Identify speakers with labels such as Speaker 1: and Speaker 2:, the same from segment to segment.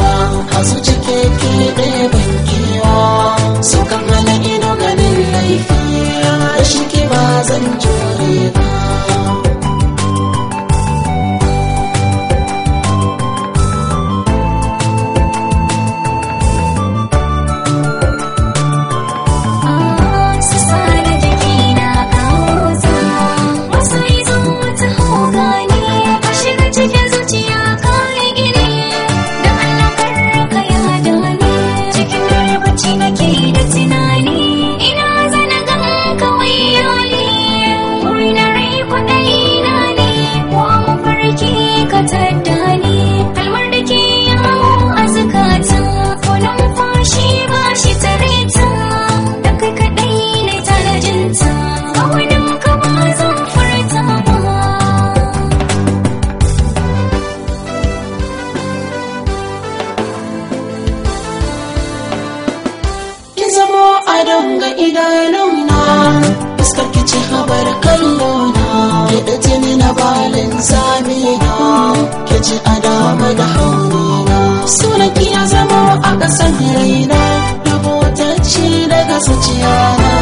Speaker 1: ba
Speaker 2: a su cike ke ɗaya ban kewa sun kammala ido ganin laifi rashin kiba zan jure ba.
Speaker 1: A donga idanuna fuskar ce habar kallona ki da jini na balin zamina ki ce a dama da haunina sunan ki ya zamo a ƙasan raina. Rubutacce daga zuciyana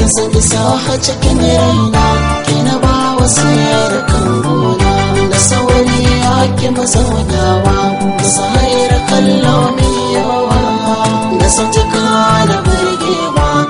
Speaker 1: in san isa ha cikin raina ki na ba wasu da kan da sauri ya ki mazaunawa da sahayar kallo mai yawa. Da sautuka da burgewa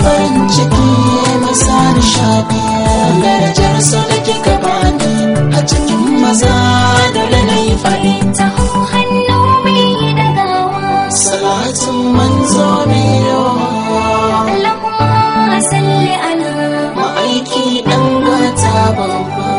Speaker 1: farin ciki mai sa nishaɗi. Darajar sa da kika bani a cikin maza dole na yi faɗi
Speaker 2: taho hannu mai dagawa
Speaker 1: salatin manzo mai yawa.
Speaker 2: Allahumma salli ala
Speaker 1: ma'aiki ɗan gata babba.